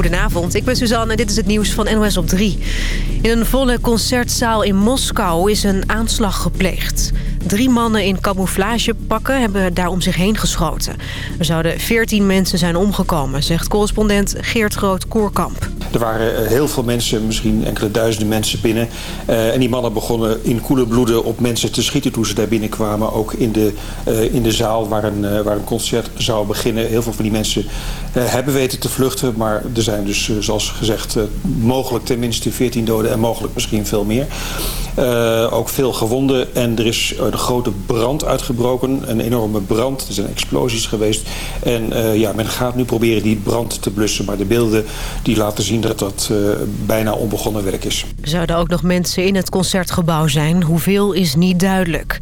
Goedenavond, ik ben Suzanne en dit is het nieuws van NOS op 3. In een volle concertzaal in Moskou is een aanslag gepleegd. Drie mannen in camouflagepakken hebben daar om zich heen geschoten. Er zouden 14 mensen zijn omgekomen, zegt correspondent Geert Groot-Koerkamp. Er waren eh, heel veel mensen, misschien enkele duizenden mensen binnen. Uh, en die mannen begonnen in koele bloeden op mensen te schieten toen ze daar binnenkwamen. Ook in de, uh, in de zaal waar een, waar een concert zou beginnen. Heel veel van die mensen hebben weten te vluchten. Maar er zijn dus, zoals gezegd, mogelijk tenminste 14 doden en mogelijk misschien veel meer. ook veel gewonden. En er is een grote brand uitgebroken. Een enorme brand. Er zijn explosies geweest. En ja, men gaat nu proberen die brand te blussen. Maar de beelden die laten zien dat dat uh, bijna onbegonnen werk is. Er zouden ook nog mensen in het concertgebouw zijn. Hoeveel is niet duidelijk.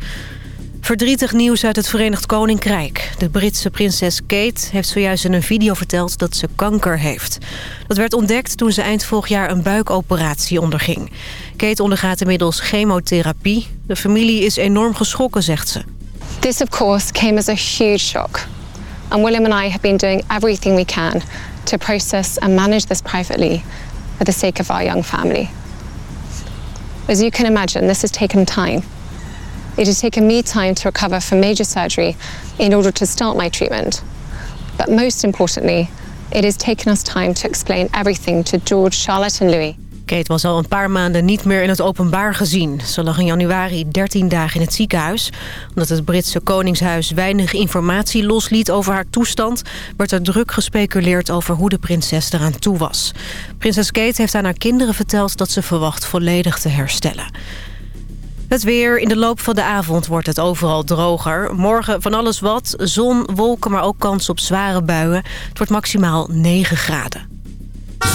Verdrietig nieuws uit het Verenigd Koninkrijk. De Britse prinses Kate heeft zojuist in een video verteld dat ze kanker heeft. Dat werd ontdekt toen ze eind vorig jaar een buikoperatie onderging. Kate ondergaat inmiddels chemotherapie. De familie is enorm geschrokken, zegt ze. This of course came as a huge shock. And William and I have been doing everything we can to process and manage this privately for the sake of our young family. As you can imagine, this has taken time. It has taken me time to recover from major surgery in order to start my treatment. But most importantly, it has taken us time to explain everything to George, Charlotte and Louis. Kate was al een paar maanden niet meer in het openbaar gezien. Ze lag in januari 13 dagen in het ziekenhuis. Omdat het Britse Koningshuis weinig informatie losliet over haar toestand... werd er druk gespeculeerd over hoe de prinses eraan toe was. Prinses Kate heeft aan haar kinderen verteld dat ze verwacht volledig te herstellen. Het weer. In de loop van de avond wordt het overal droger. Morgen van alles wat. Zon, wolken, maar ook kans op zware buien. Het wordt maximaal 9 graden.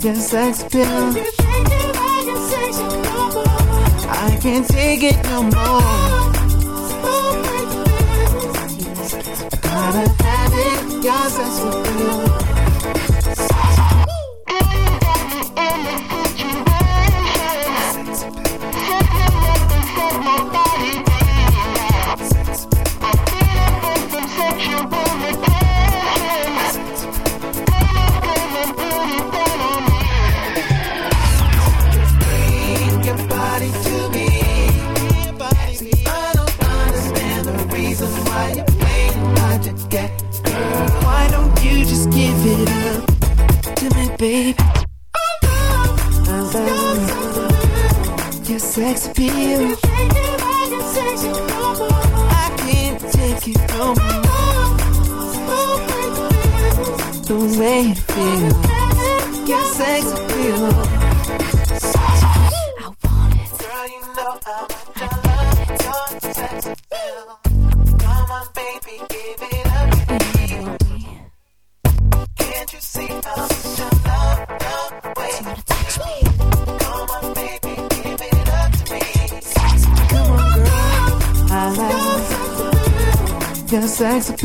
Your sex appeal. I can't take it no more. I gotta have it. Your sex appeal.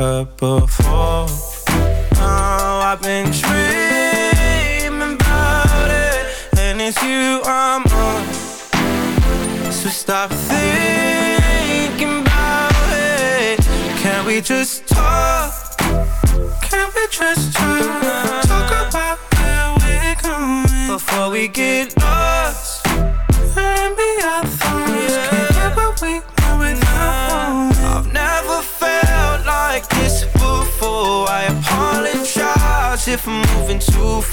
her before. Now I've been dreaming about it, and it's you I'm on. So stop thinking about it. Can we just talk? Can we just talk?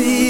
see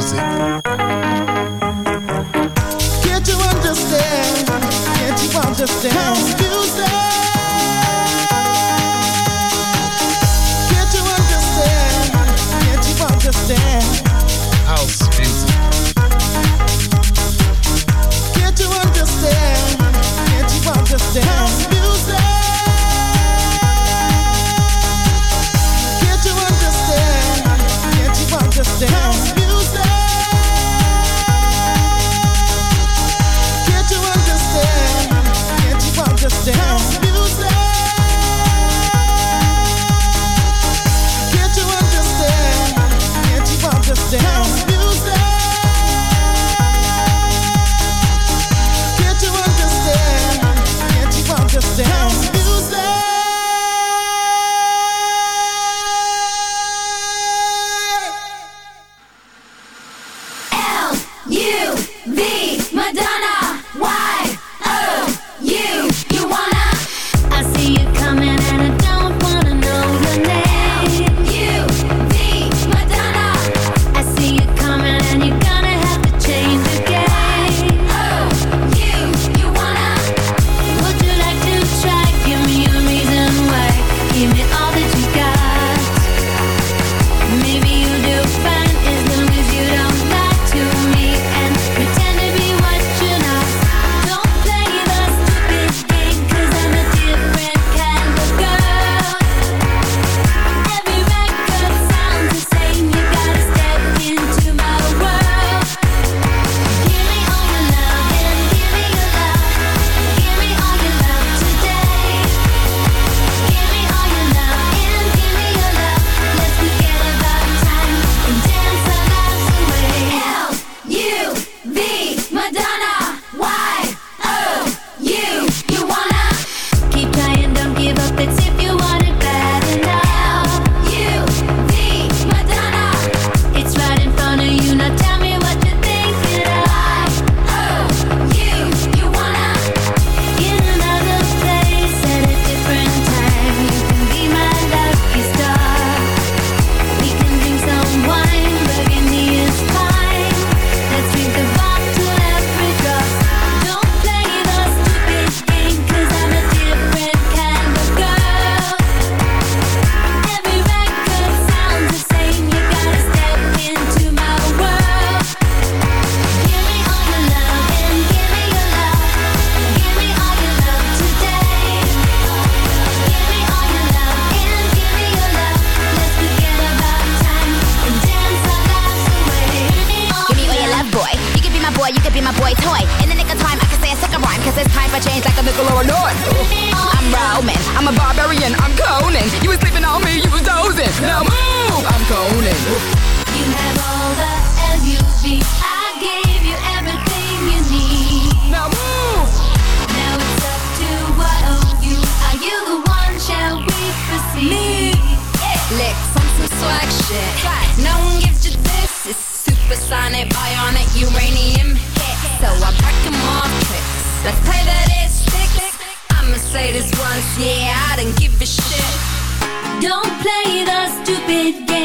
Music,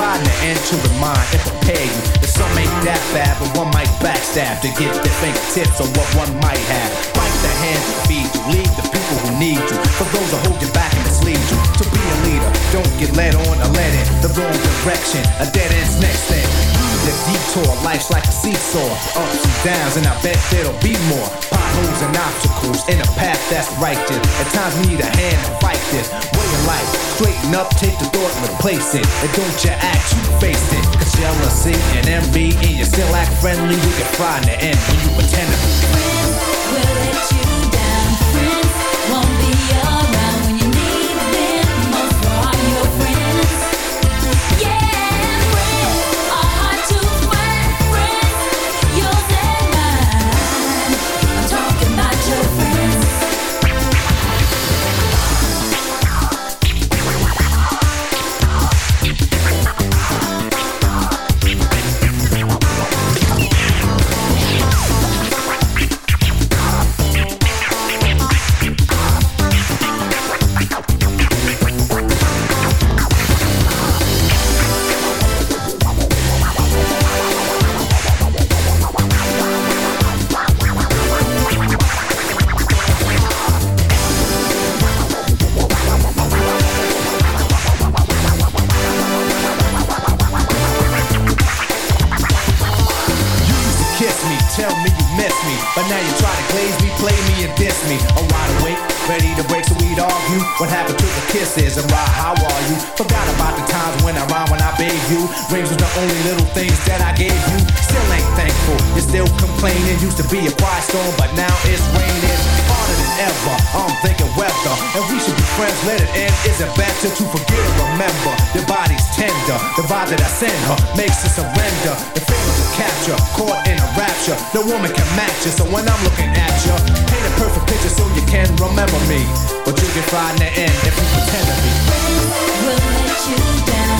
pride to enter the mind and prepare you. That some ain't that bad, but one might backstab to give their fingertips on what one might have. Bite the hand that feed you, lead the people who need you. For those who hold you back and mislead you. To be a leader, don't get led on or led in the wrong direction. A dead end's next thing. The detour, life's like a seesaw, ups and downs, and I bet there'll be more potholes and obstacles in a path that's righteous. At times we need a hand to fight this way of life. Straighten up, take the thought and replace it. And don't you act, you face it. Cause jealousy and envy, and you still act friendly, you can find the end when you pretend to. Friends will it? you. finesse me. But now you try to glaze me, play me, and diss me. I'm wide awake Ready to break so we'd argue What happened to the kisses and why, how are you? Forgot about the times when I rhyme when I bathe you. Rings was the only little things that I gave you. Still ain't thankful, you're still complaining. Used to be a quiet storm but now it's raining. Harder than ever, I'm thinking weather. And we should be friends, let it end. Is it better to forget or remember? Your body's tender, the vibe that I send her Makes her surrender, the feelings to capture Caught in a rapture, no woman can match you So when I'm looking at you, paint a perfect picture so you can remember me, but you can find the end if you pretend to be. Friends will let you down.